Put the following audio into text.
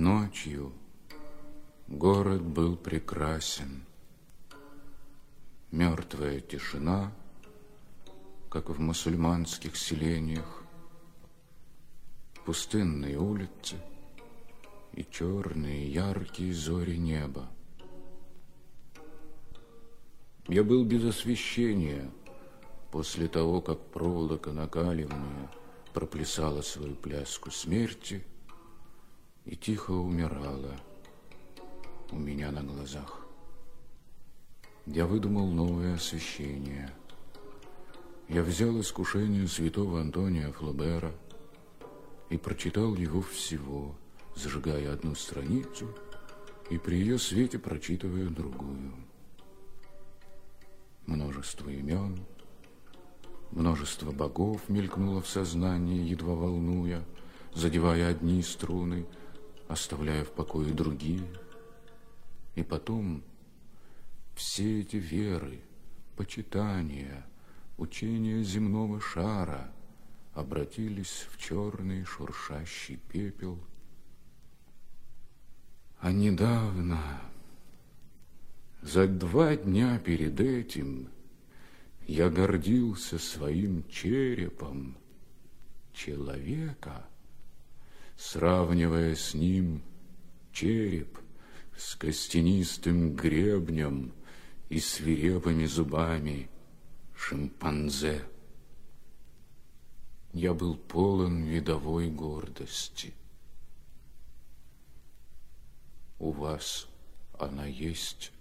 Ночью город был прекрасен. Мертвая тишина, как в мусульманских селениях, пустынные улицы и черные яркие зори неба. Я был без освещения после того, как проволока накаливания проплясала свою пляску смерти и тихо умирала у меня на глазах. Я выдумал новое освещение. Я взял искушение святого Антония Флобера и прочитал его всего, зажигая одну страницу и при ее свете прочитывая другую. Множество имен, множество богов мелькнуло в сознании, едва волнуя, задевая одни струны, оставляя в покое другие. И потом все эти веры, почитания, учения земного шара обратились в черный шуршащий пепел. А недавно за два дня перед этим я гордился своим черепом человека, сравнивая с ним череп с костянистым гребнем и свирепыми зубами шимпанзе. Я был полон видовой гордости. У вас она есть